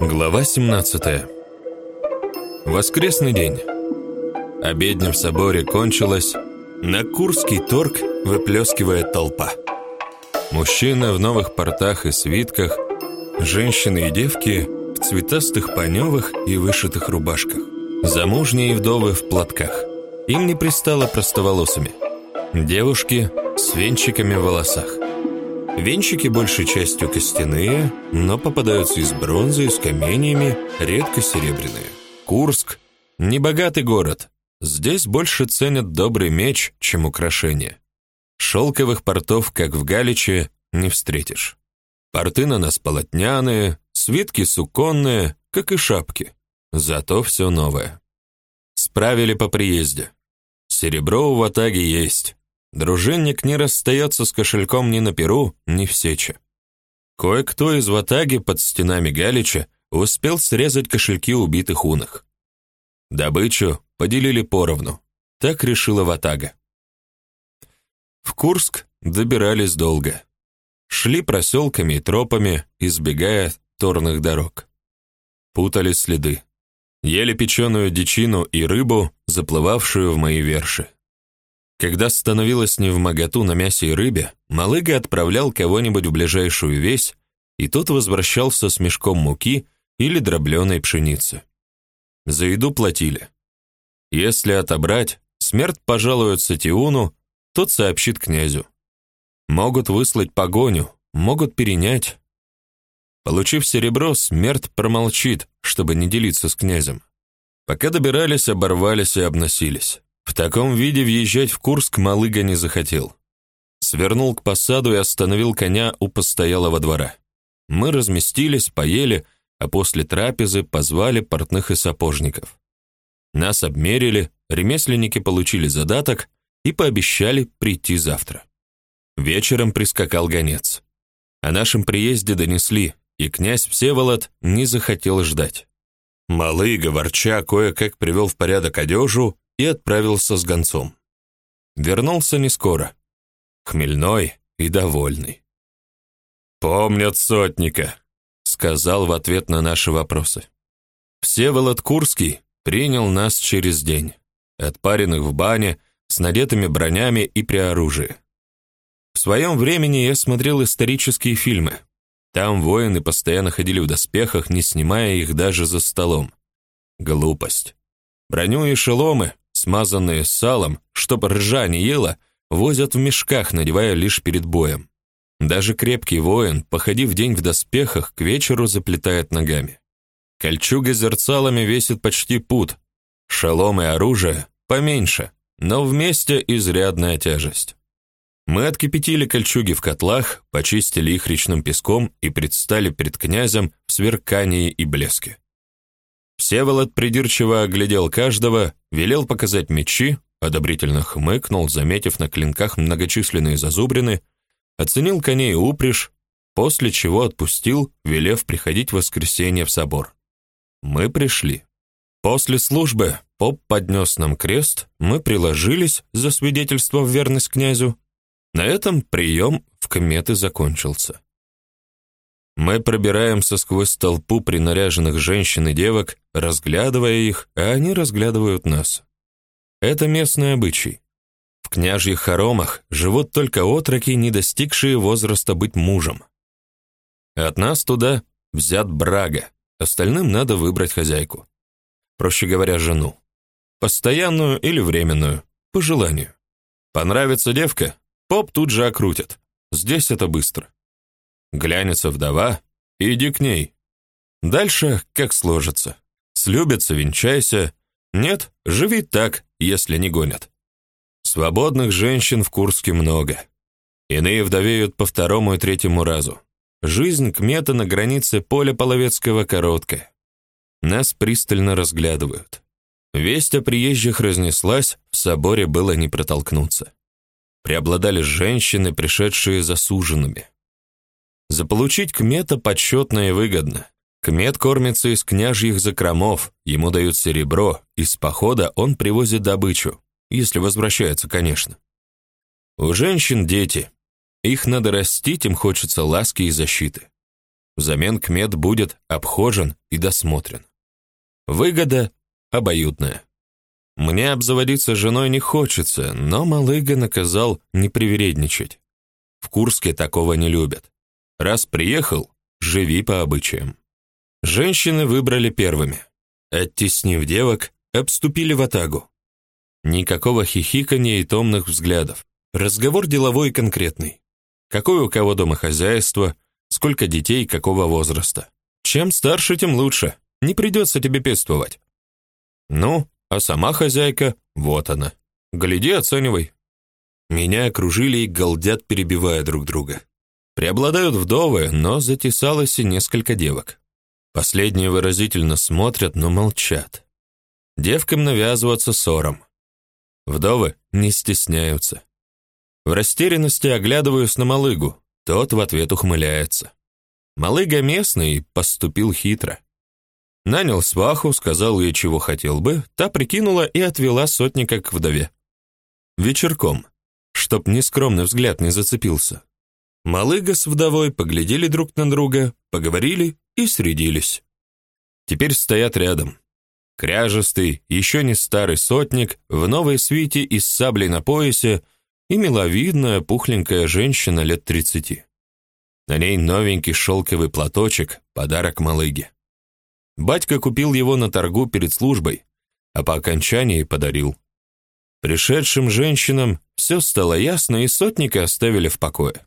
Глава 17. Воскресный день. Обедня в соборе кончилась. На Курский торг выплескивает толпа. Мужчины в новых портах и свитках, женщины и девки в цветастых паневых и вышитых рубашках, замужние вдовы в платках. Им не пристало простоволосыми. Девушки с венчиками в волосах. Венчики большей частью костяные, но попадаются из бронзы и с каменьями, редко серебряные. Курск – небогатый город. Здесь больше ценят добрый меч, чем украшения. Шелковых портов, как в Галиче, не встретишь. Порты на нас полотняные, свитки суконные, как и шапки. Зато все новое. Справили по приезде. Серебро у ватаги есть. Дружинник не расстается с кошельком ни на Перу, ни в Сече. Кое-кто из ватаги под стенами Галича успел срезать кошельки убитых унах. Добычу поделили поровну. Так решила ватага. В Курск добирались долго. Шли проселками и тропами, избегая торных дорог. Путали следы. Ели печеную дичину и рыбу, заплывавшую в мои верши. Когда становилось не в моготу на мясе и рыбе, Малыга отправлял кого-нибудь в ближайшую весь, и тот возвращался с мешком муки или дробленой пшеницы. За еду платили. Если отобрать, смерть пожалуется Тиуну, тот сообщит князю. Могут выслать погоню, могут перенять. Получив серебро, смерть промолчит, чтобы не делиться с князем. Пока добирались, оборвались и обносились. В таком виде въезжать в Курск Малыга не захотел. Свернул к посаду и остановил коня у постоялого двора. Мы разместились, поели, а после трапезы позвали портных и сапожников. Нас обмерили, ремесленники получили задаток и пообещали прийти завтра. Вечером прискакал гонец. О нашем приезде донесли, и князь Всеволод не захотел ждать. Малыга, ворча, кое-как привел в порядок одежу и отправился с гонцом. Вернулся не скоро, хмельной и довольный. «Помнят сотника», — сказал в ответ на наши вопросы. Всеволод Курский принял нас через день, отпаренных в бане, с надетыми бронями и при оружии. В своем времени я смотрел исторические фильмы. Там воины постоянно ходили в доспехах, не снимая их даже за столом. Глупость. Броню и шеломы смазанные салом, чтоб ржа не ела, возят в мешках, надевая лишь перед боем. Даже крепкий воин, походив день в доспехах, к вечеру заплетает ногами. Кольчуга с зерцалами весит почти пуд, шалом и оружие поменьше, но вместе изрядная тяжесть. Мы откипятили кольчуги в котлах, почистили их речным песком и предстали перед князем в сверкании и блеске. Всеволод придирчиво оглядел каждого, велел показать мечи, одобрительно хмыкнул, заметив на клинках многочисленные зазубрины, оценил коней упряжь, после чего отпустил, велев приходить в воскресенье в собор. Мы пришли. После службы поп поднес нам крест, мы приложились за свидетельство в верность князю. На этом прием в кометы закончился. Мы пробираемся сквозь толпу принаряженных женщин и девок, разглядывая их, а они разглядывают нас. Это местный обычай. В княжьих хоромах живут только отроки, не достигшие возраста быть мужем. От нас туда взят брага, остальным надо выбрать хозяйку. Проще говоря, жену. Постоянную или временную, по желанию. Понравится девка, поп тут же окрутит. Здесь это быстро. Глянется вдова, иди к ней. Дальше как сложится. Слюбится, венчайся. Нет, живи так, если не гонят. Свободных женщин в Курске много. Иные вдовеют по второму и третьему разу. Жизнь кмета на границе поля Половецкого короткая. Нас пристально разглядывают. Весть о приезжих разнеслась, в соборе было не протолкнуться. Преобладали женщины, пришедшие засуженными. Заполучить кмета почетно и выгодно. Кмет кормится из княжьих закромов, ему дают серебро, из похода он привозит добычу, если возвращается, конечно. У женщин дети. Их надо растить, им хочется ласки и защиты. Взамен кмет будет обхожен и досмотрен. Выгода обоюдная. Мне обзаводиться женой не хочется, но Малыга наказал не привередничать. В Курске такого не любят. Раз приехал, живи по обычаям. Женщины выбрали первыми. Оттеснив девок, обступили в атагу. Никакого хихикания и томных взглядов. Разговор деловой и конкретный. Какое у кого дома хозяйство, сколько детей, какого возраста. Чем старше, тем лучше. Не придется тебе пестовать. Ну, а сама хозяйка, вот она. Гляди, оценивай. Меня окружили и галдят, перебивая друг друга. Преобладают вдовы, но затесалось и несколько девок. Последние выразительно смотрят, но молчат. Девкам навязываться ссором. Вдовы не стесняются. В растерянности оглядываюсь на Малыгу. Тот в ответ ухмыляется. Малыга местный поступил хитро. Нанял сваху, сказал ей, чего хотел бы, та прикинула и отвела сотника к вдове. Вечерком, чтоб нескромный взгляд не зацепился. Малыга с вдовой поглядели друг на друга, поговорили и средились. Теперь стоят рядом. Кряжестый, еще не старый сотник, в новой свите и с саблей на поясе – и миловидная, пухленькая женщина лет тридцати. На ней новенький шелковый платочек, подарок малыге. Батька купил его на торгу перед службой, а по окончании подарил. Пришедшим женщинам все стало ясно, и сотника оставили в покое.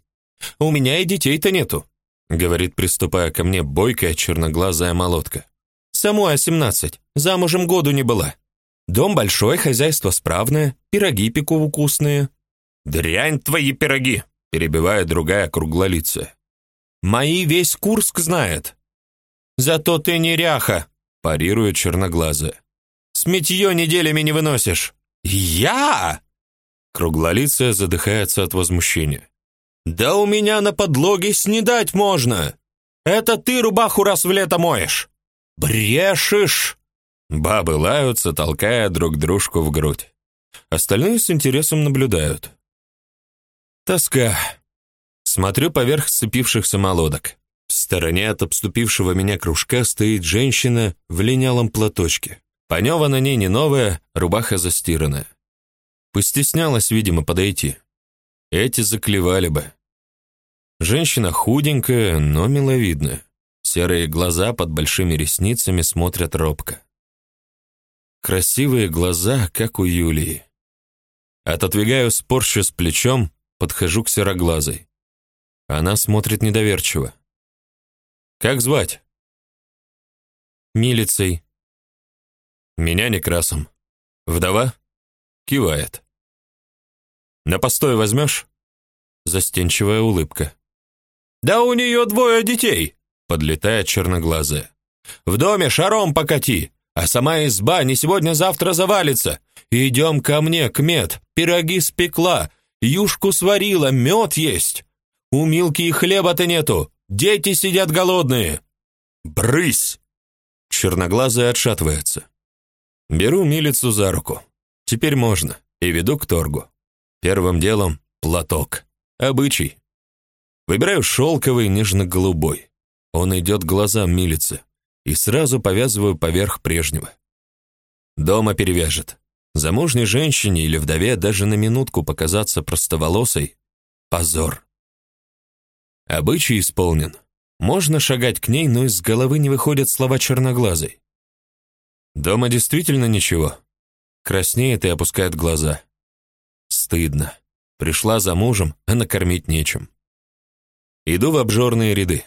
«У меня и детей-то нету», — говорит, приступая ко мне бойкая черноглазая молотка. «Самой семнадцать, замужем году не была. Дом большой, хозяйство справное, пироги пеку вкусные, «Дрянь твои пироги!» — перебивает другая круглолицая. «Мои весь Курск знает». «Зато ты неряха!» — парирует черноглазая. «Сметье неделями не выносишь». «Я?» Круглолицая задыхается от возмущения. «Да у меня на подлоге снедать можно! Это ты рубаху раз в лето моешь! Брешешь!» Бабы лаются, толкая друг дружку в грудь. Остальные с интересом наблюдают. Тоска. Смотрю поверх сцепившихся молодок. В стороне от обступившего меня кружка стоит женщина в линялом платочке. Панева на ней не новая, рубаха застиранная. Постеснялась, видимо, подойти. Эти заклевали бы. Женщина худенькая, но миловидная. Серые глаза под большими ресницами смотрят робко. Красивые глаза, как у Юлии. Отодвигаю спорщу с плечом, Подхожу к сероглазой. Она смотрит недоверчиво. «Как звать?» «Милицей». «Меня Некрасом. Вдова?» Кивает. «На постой возьмешь?» Застенчивая улыбка. «Да у нее двое детей!» Подлетает черноглазая. «В доме шаром покати, а сама изба не сегодня-завтра завалится. Идем ко мне, кмет, пироги спекла, Юшку сварила, мед есть. У Милки и хлеба-то нету. Дети сидят голодные. Брысь! Черноглазая отшатывается. Беру милицу за руку. Теперь можно. И веду к торгу. Первым делом платок. Обычай. Выбираю шелковый, нежно-голубой. Он идет глазам милицы. И сразу повязываю поверх прежнего. Дома перевяжет. Замужней женщине или вдове даже на минутку показаться простоволосой – позор. Обычай исполнен. Можно шагать к ней, но из головы не выходят слова черноглазой. Дома действительно ничего. Краснеет и опускает глаза. Стыдно. Пришла за мужем, а накормить нечем. Иду в обжорные ряды.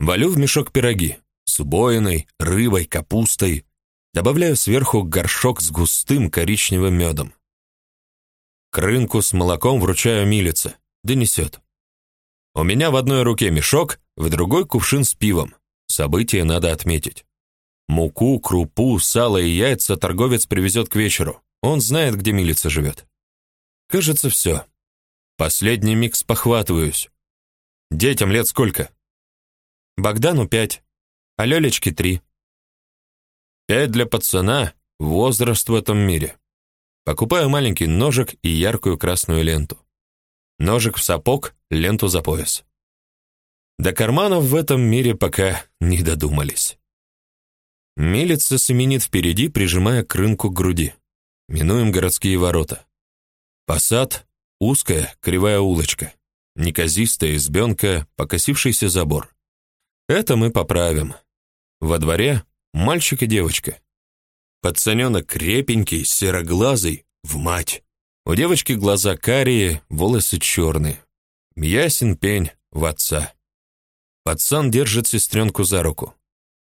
Валю в мешок пироги с убоиной, рыбой, капустой, Добавляю сверху горшок с густым коричневым медом. К рынку с молоком вручаю милице. Донесет. У меня в одной руке мешок, в другой кувшин с пивом. Событие надо отметить. Муку, крупу, сало и яйца торговец привезет к вечеру. Он знает, где милица живет. Кажется, все. Последний миг спохватываюсь. Детям лет сколько? Богдану пять, а Лёлечке три. Пять для пацана – возраст в этом мире. Покупаю маленький ножик и яркую красную ленту. Ножик в сапог, ленту за пояс. До карманов в этом мире пока не додумались. Милица семенит впереди, прижимая к рынку к груди. Минуем городские ворота. Посад, узкая, кривая улочка. Неказистая избенка, покосившийся забор. Это мы поправим. Во дворе мальчик и девочка. Пацаненок крепенький, сероглазый, в мать. У девочки глаза карие, волосы черные. Ясен пень в отца. Пацан держит сестренку за руку.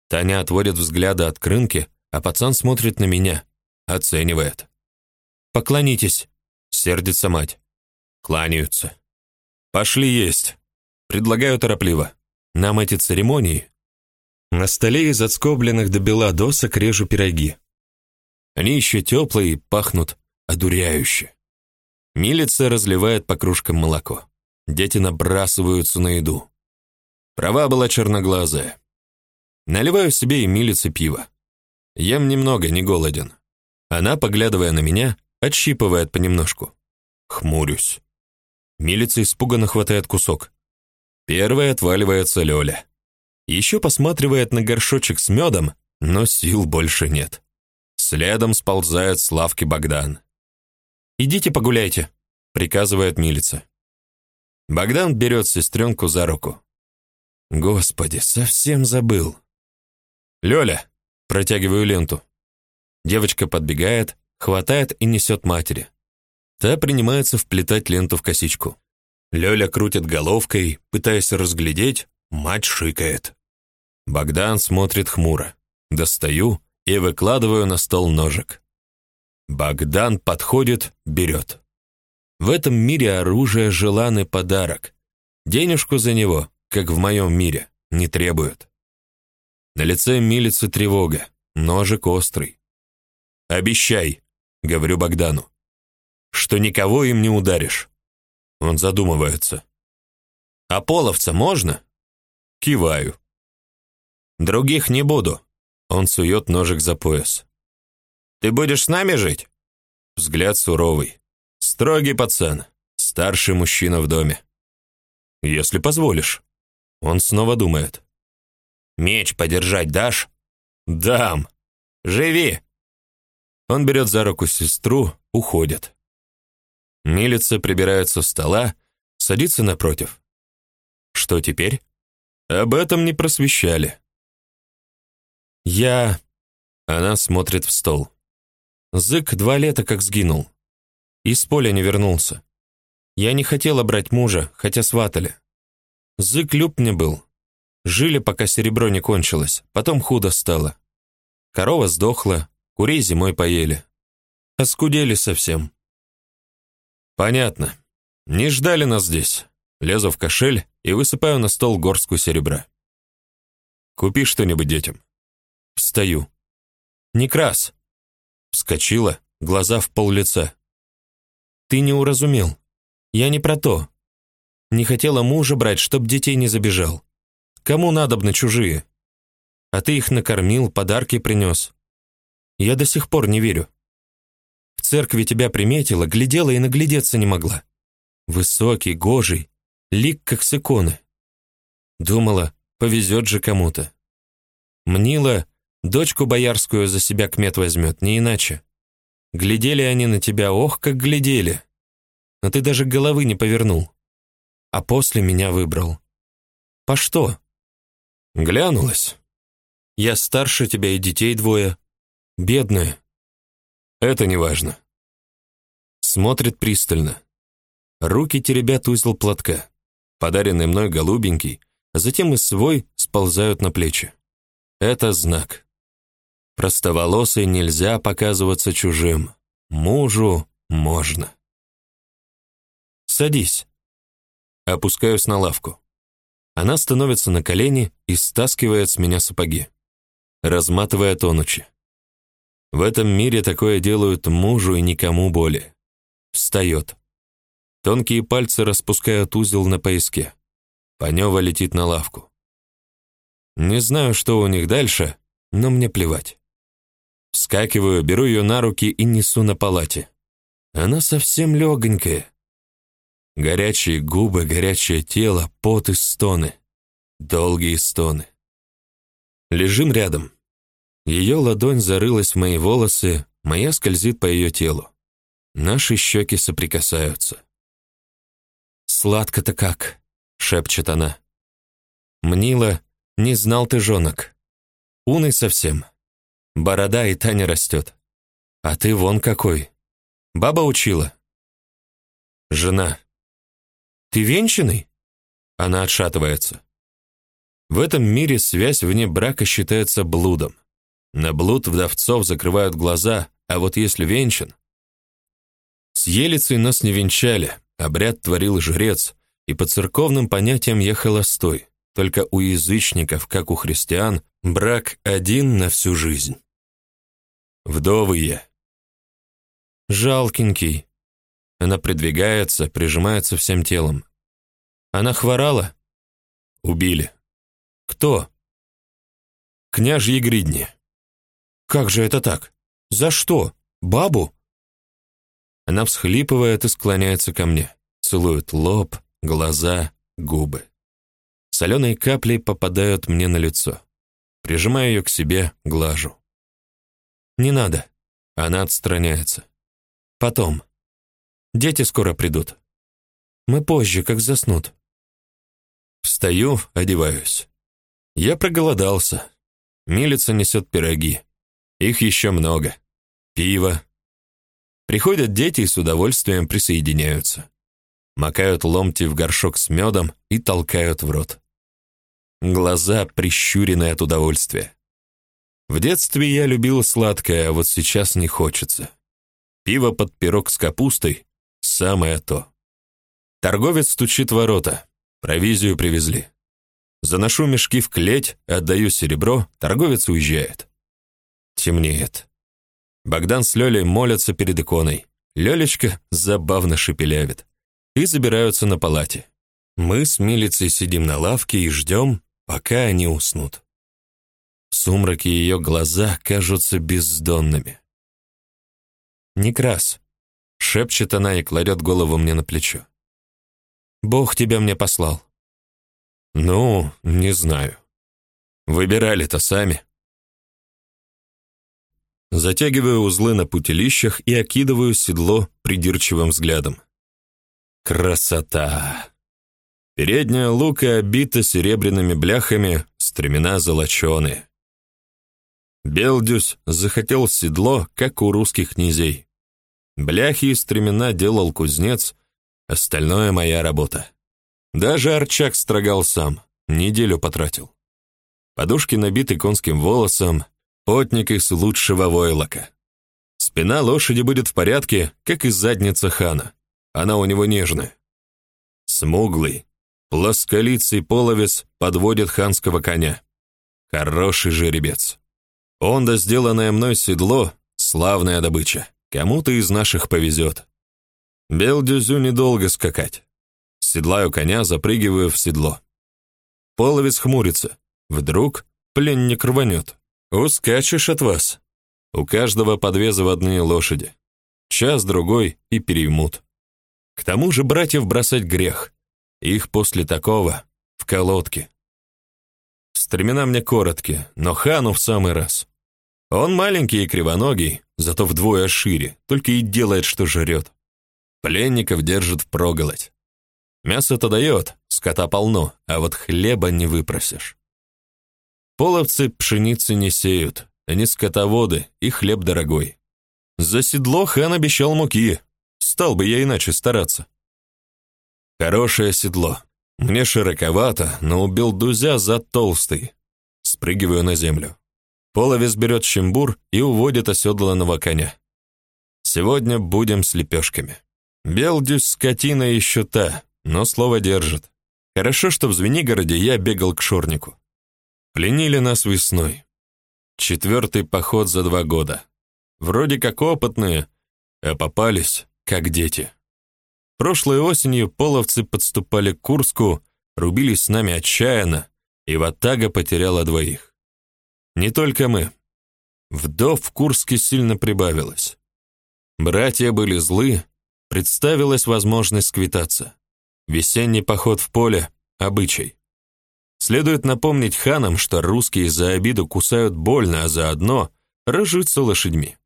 Таня отводит взгляды от крынки, а пацан смотрит на меня, оценивает. «Поклонитесь», — сердится мать. Кланяются. «Пошли есть», — предлагаю торопливо. «Нам эти церемонии». На столе из отскобленных до бела досок режу пироги. Они еще теплые и пахнут одуряюще. Милица разливает по кружкам молоко. Дети набрасываются на еду. Права была черноглазая. Наливаю себе и милице пиво. Ем немного, не голоден. Она, поглядывая на меня, отщипывает понемножку. Хмурюсь. Милица испуганно хватает кусок. Первая отваливается Лёля. Еще посматривает на горшочек с медом, но сил больше нет. Следом сползает с лавки Богдан. «Идите погуляйте», — приказывает милица. Богдан берет сестренку за руку. Господи, совсем забыл. Лёля, протягиваю ленту. Девочка подбегает, хватает и несет матери. Та принимается вплетать ленту в косичку. Лёля крутит головкой, пытаясь разглядеть, мать шикает. Богдан смотрит хмуро. Достаю и выкладываю на стол ножик. Богдан подходит, берет. В этом мире оружие желанный подарок. Денежку за него как в моем мире, не требуют. На лице милится тревога, ножик острый. «Обещай», — говорю Богдану, — «что никого им не ударишь». Он задумывается. «А половца можно?» Киваю. «Других не буду». Он сует ножик за пояс. «Ты будешь с нами жить?» Взгляд суровый. Строгий пацан, старший мужчина в доме. «Если позволишь». Он снова думает. «Меч подержать дашь?» «Дам! Живи!» Он берет за руку сестру, уходит. Милица прибирает со стола, садится напротив. Что теперь? Об этом не просвещали. Я... Она смотрит в стол. Зык два лета как сгинул. Из поля не вернулся. Я не хотела брать мужа, хотя сватали. Зык люб мне был. Жили, пока серебро не кончилось, потом худо стало. Корова сдохла, курей зимой поели. Оскудели совсем. Понятно. Не ждали нас здесь. Лезу в кошель и высыпаю на стол горстку серебра. Купи что-нибудь детям. Встаю. Некрас. Вскочила, глаза в пол лица. Ты не уразумел. Я не про то. Не хотела мужа брать, чтоб детей не забежал. Кому надобны чужие? А ты их накормил, подарки принес. Я до сих пор не верю. В церкви тебя приметила, глядела и наглядеться не могла. Высокий, гожий, лик как с иконы. Думала, повезет же кому-то. Мнила, дочку боярскую за себя кмет возьмет, не иначе. Глядели они на тебя, ох, как глядели. Но ты даже головы не повернул а после меня выбрал. По что? Глянулась. Я старше тебя и детей двое. Бедная. Это не важно. Смотрит пристально. Руки теребят узел платка, подаренный мной голубенький, а затем и свой сползают на плечи. Это знак. Простоволосой нельзя показываться чужим. Мужу можно. Садись. Опускаюсь на лавку. Она становится на колени и стаскивает с меня сапоги, разматывая тонучи. В этом мире такое делают мужу и никому более. Встает. Тонкие пальцы распускают узел на пояске. Панева летит на лавку. Не знаю, что у них дальше, но мне плевать. Вскакиваю, беру ее на руки и несу на палате. Она совсем легонькая, Горячие губы, горячее тело, пот и стоны. долгие стоны. Лежим рядом. Ее ладонь зарылась в мои волосы, моя скользит по ее телу. Наши щеки соприкасаются. «Сладко-то как!» — шепчет она. «Мнила, не знал ты жонок. Уный совсем. Борода и та не растет. А ты вон какой. Баба учила». «Жена». «Ты венчанный?» Она отшатывается. В этом мире связь вне брака считается блудом. На блуд вдовцов закрывают глаза, а вот если венчан... С Елицей нас не венчали, обряд творил жрец, и по церковным понятиям я холостой. Только у язычников, как у христиан, брак один на всю жизнь. Вдовы я. Жалкенький. Она придвигается, прижимается всем телом. Она хворала? Убили. Кто? Княжьи гридни. Как же это так? За что? Бабу? Она всхлипывает и склоняется ко мне, целует лоб, глаза, губы. Соленые капли попадают мне на лицо. Прижимаю ее к себе, глажу. Не надо. Она отстраняется. Потом. Дети скоро придут. Мы позже, как заснут. Встаю, одеваюсь. Я проголодался. Милица несет пироги. Их еще много. Пиво. Приходят дети и с удовольствием присоединяются. Макают ломти в горшок с медом и толкают в рот. Глаза прищурены от удовольствия. В детстве я любил сладкое, а вот сейчас не хочется. Пиво под пирог с капустой – самое то. Торговец стучит ворота. Провизию привезли. Заношу мешки в клеть, отдаю серебро, торговец уезжает. Темнеет. Богдан с Лёлей молятся перед иконой. Лёлечка забавно шепелявит. И забираются на палате. Мы с милицей сидим на лавке и ждем, пока они уснут. В сумраке ее глаза кажутся бездонными. «Некрас», — шепчет она и кладет голову мне на плечо. «Бог тебя мне послал». Ну, не знаю. Выбирали-то сами. Затягиваю узлы на путилищах и окидываю седло придирчивым взглядом. Красота! Передняя лука обита серебряными бляхами, стремена золоченые. Белдюсь захотел седло, как у русских князей. Бляхи и стремена делал кузнец, остальное моя работа. Даже Арчак строгал сам, неделю потратил. Подушки набиты конским волосом, потник из лучшего войлока. Спина лошади будет в порядке, как и задница хана. Она у него нежная. Смуглый, плосколицый половец подводит ханского коня. Хороший жеребец. Он да сделанное мной седло — славная добыча. Кому-то из наших повезет. Белдюзю недолго скакать. Седлаю коня, запрыгиваю в седло. Половец хмурится. Вдруг пленник рванет. Ускачешь от вас. У каждого по две заводные лошади. Час-другой и переймут. К тому же братьев бросать грех. Их после такого в колодке. Стремена мне короткие, но хану в самый раз. Он маленький и кривоногий, зато вдвое шире, только и делает, что жрет. Пленников держит впроголодь. Мясо-то дает, скота полно, а вот хлеба не выпросишь. Половцы пшеницы не сеют, они скотоводы, и хлеб дорогой. За седло хан обещал муки, стал бы я иначе стараться. Хорошее седло. Мне широковато, но убил Дузя за толстый. Спрыгиваю на землю. Половец берет щембур и уводит оседланного коня. Сегодня будем с лепешками. Белдюсь скотина еще та, но слово держит. Хорошо, что в Звенигороде я бегал к Шорнику. Пленили нас весной. Четвертый поход за два года. Вроде как опытные, а попались, как дети. Прошлой осенью половцы подступали к Курску, рубились с нами отчаянно, и Ватага потеряла двоих. Не только мы. Вдов в Курске сильно прибавилось. Братья были злы, представилась возможность сквитаться. Весенний поход в поле – обычай. Следует напомнить ханам, что русские за обиду кусают больно, а заодно разжиться лошадьми.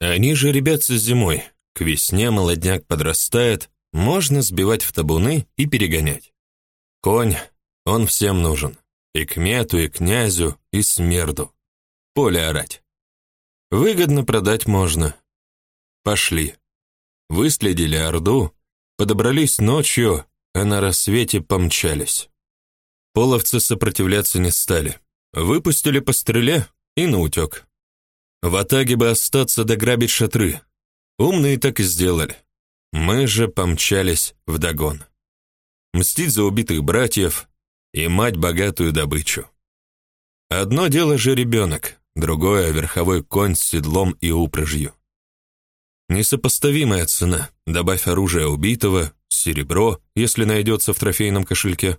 Они же ребятся зимой. К весне молодняк подрастает, можно сбивать в табуны и перегонять. Конь, он всем нужен. И кмету, и князю, и смерду. Поле орать. Выгодно продать можно. Пошли. Выследили Орду, подобрались ночью, а на рассвете помчались. Половцы сопротивляться не стали. Выпустили по стреле и наутек. В атаге бы остаться дограбить шатры. Умные так и сделали. Мы же помчались в догон. Мстить за убитых братьев и мать богатую добычу. Одно дело же ребенок, другое — верховой конь с седлом и упряжью. Несопоставимая цена, добавь оружие убитого, серебро, если найдется в трофейном кошельке.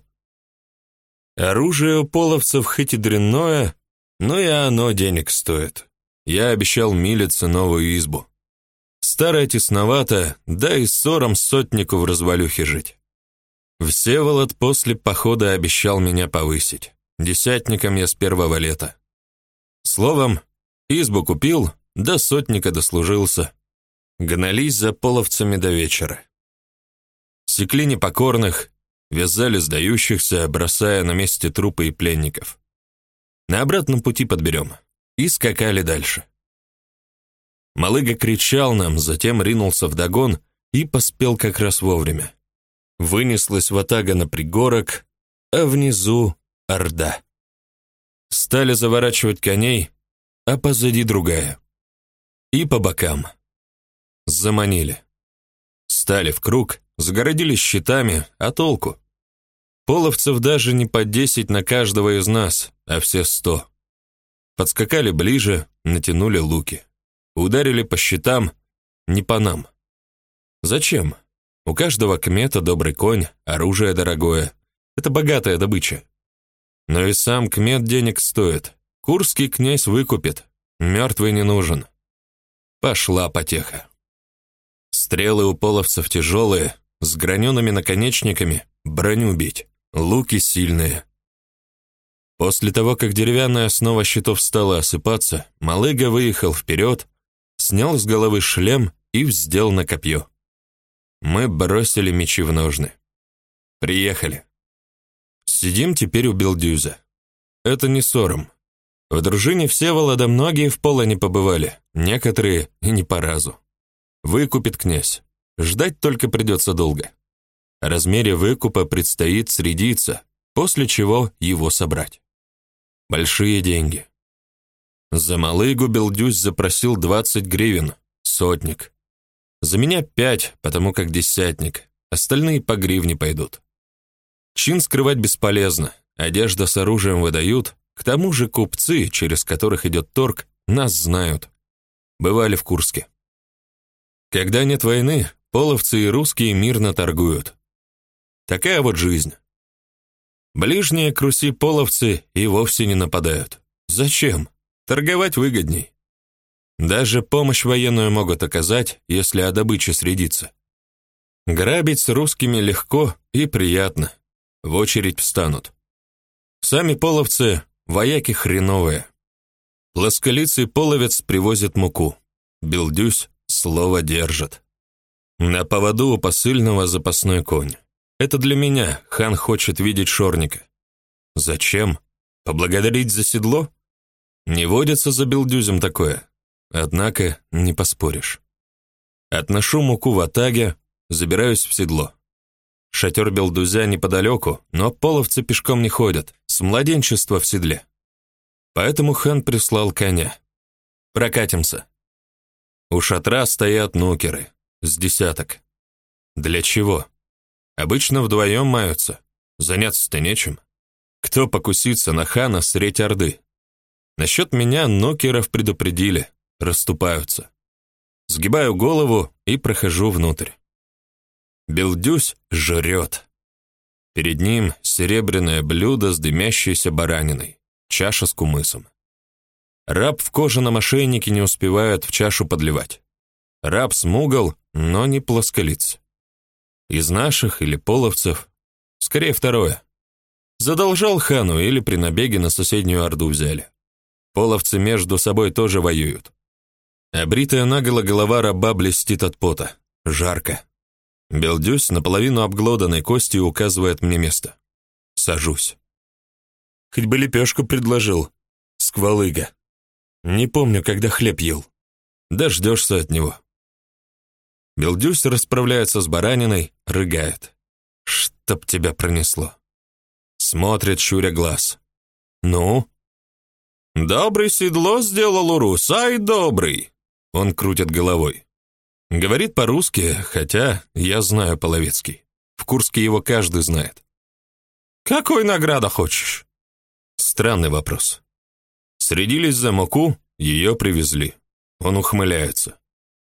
Оружие у половцев хоть и дрянное, но и оно денег стоит. Я обещал милице новую избу. Старая тесновато, да и ссором сотнику в развалюхе жить. Всеволод после похода обещал меня повысить. Десятником я с первого лета. Словом, избу купил, до сотника дослужился. Гнались за половцами до вечера. Секли непокорных, вязали сдающихся, бросая на месте трупы и пленников. На обратном пути подберем. И скакали дальше. Малыга кричал нам, затем ринулся в догон и поспел как раз вовремя. Вынеслась ватага на пригорок, а внизу — орда. Стали заворачивать коней, а позади другая. И по бокам. Заманили. Стали в круг, загородили щитами, а толку? Половцев даже не по десять на каждого из нас, а все сто. Подскакали ближе, натянули луки. Ударили по щитам, не по нам. Зачем? У каждого кмета добрый конь, оружие дорогое. Это богатая добыча. Но и сам кмет денег стоит. Курский князь выкупит. Мертвый не нужен. Пошла потеха. Стрелы у половцев тяжелые, с гранеными наконечниками, броню бить. Луки сильные. После того, как деревянная основа щитов стала осыпаться, Малыга выехал вперед, снял с головы шлем и вздел на копье. Мы бросили мечи в ножны. Приехали. Сидим теперь у Белдюза. Это не ссором. В дружине Всеволода многие в поло не побывали, некоторые и не по разу. Выкупит князь. Ждать только придется долго. О размере выкупа предстоит средиться, после чего его собрать. Большие деньги. За малыгу Белдюсь запросил 20 гривен, сотник. За меня пять, потому как десятник, остальные по гривне пойдут. Чин скрывать бесполезно, одежда с оружием выдают, к тому же купцы, через которых идет торг, нас знают. Бывали в Курске. Когда нет войны, половцы и русские мирно торгуют. Такая вот жизнь. Ближние к Руси половцы и вовсе не нападают. Зачем? Торговать выгодней. Даже помощь военную могут оказать, если о добыче средиться. Грабить с русскими легко и приятно. В очередь встанут. Сами половцы – вояки хреновые. Плосколицый половец привозит муку. Билдюсь слово держит. На поводу у посыльного запасной конь. Это для меня, хан хочет видеть шорника. Зачем? Поблагодарить за седло? Не водится за билдюзем такое. Однако не поспоришь. Отношу муку в атаге, забираюсь в седло. Шатер Белдузя неподалеку, но половцы пешком не ходят, с младенчества в седле. Поэтому хан прислал коня. Прокатимся. У шатра стоят нукеры, с десяток. Для чего? Обычно вдвоем маются, заняться-то нечем. Кто покусится на хана средь орды? Насчет меня нокеров предупредили, расступаются. Сгибаю голову и прохожу внутрь. Белдюсь жрет. Перед ним серебряное блюдо с дымящейся бараниной, чаша с кумысом. Раб в кожаном ошейнике не успевает в чашу подливать. Раб смугл, но не плосколиц. Из наших или половцев, скорее второе. Задолжал хану или при набеге на соседнюю орду взяли. Половцы между собой тоже воюют. Обритая наголо голова раба блестит от пота. Жарко. Белдюсь наполовину обглоданной костью указывает мне место. Сажусь. Хоть бы лепешку предложил. Сквалыга. Не помню, когда хлеб ел. Дождешься от него. Белдюсь расправляется с бараниной, рыгает. Чтоб тебя пронесло. Смотрит, щуря глаз. Ну? Добрый седло сделал урус, ай добрый. Он крутит головой. Говорит по-русски, хотя я знаю половецкий. В Курске его каждый знает. Какой награда хочешь? Странный вопрос. Средились за муку, ее привезли. Он ухмыляется.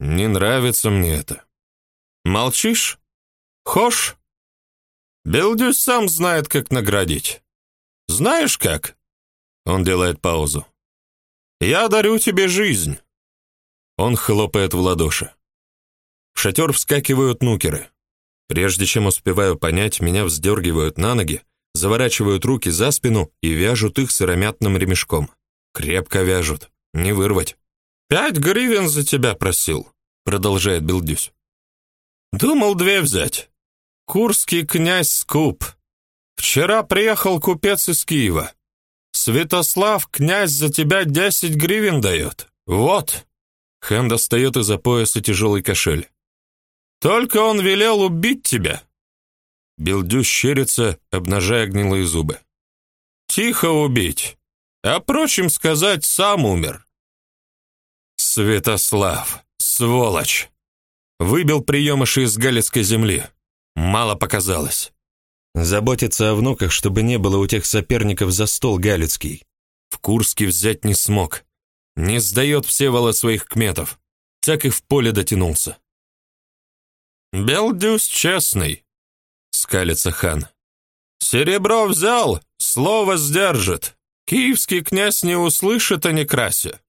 Не нравится мне это. Молчишь? Хошь? Белдюс сам знает, как наградить. Знаешь как? Он делает паузу. Я дарю тебе жизнь. Он хлопает в ладоши. В шатер вскакивают нукеры. Прежде чем успеваю понять, меня вздергивают на ноги, заворачивают руки за спину и вяжут их сыромятным ремешком. Крепко вяжут, не вырвать. «Пять гривен за тебя просил», — продолжает Белдюсь. «Думал две взять. Курский князь скуп. Вчера приехал купец из Киева. Святослав, князь, за тебя десять гривен дает. Вот». Хэн достает из-за пояса тяжелый кошель. «Только он велел убить тебя». Белдюсь щерится, обнажая гнилые зубы. «Тихо убить. А прочим сказать, сам умер. Святослав, сволочь! Выбил приемыши из галицкой земли. Мало показалось. Заботиться о внуках, чтобы не было у тех соперников за стол галицкий. В Курске взять не смог. Не сдает Всеволод своих кметов. Так и в поле дотянулся. «Белдюс честный», — скалится хан. «Серебро взял, слово сдержит. Киевский князь не услышит о некрасе.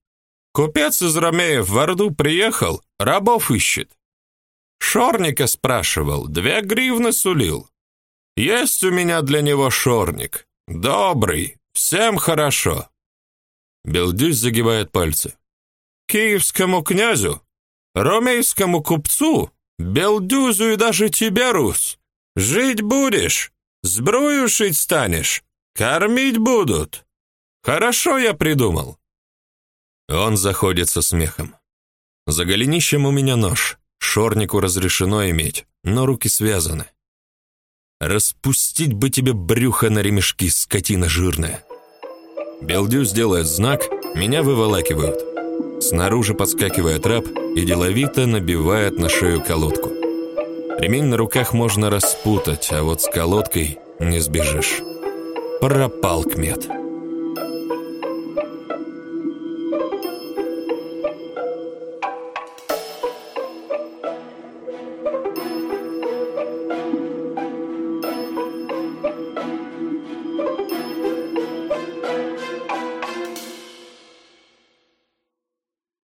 Купец из Ромеев в Орду приехал, рабов ищет. Шорника спрашивал, две гривны сулил. Есть у меня для него шорник. Добрый, всем хорошо. Белдюсь загибает пальцы. Киевскому князю, ромейскому купцу, Белдюзу и даже тебе, Рус, жить будешь, сбрую шить станешь, кормить будут. Хорошо я придумал. Он заходит со смехом. За голенищем у меня нож. Шорнику разрешено иметь, но руки связаны. Распустить бы тебе брюхо на ремешки, скотина жирная. Белдюс делает знак, меня выволакивают. Снаружи подскакивает раб и деловито набивает на шею колодку. Ремень на руках можно распутать, а вот с колодкой не сбежишь. Пропал кмет.